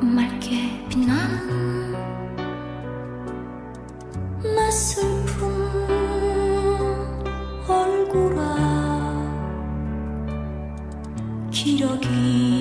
맑게 빛나는 내 슬픈 얼굴아 기러기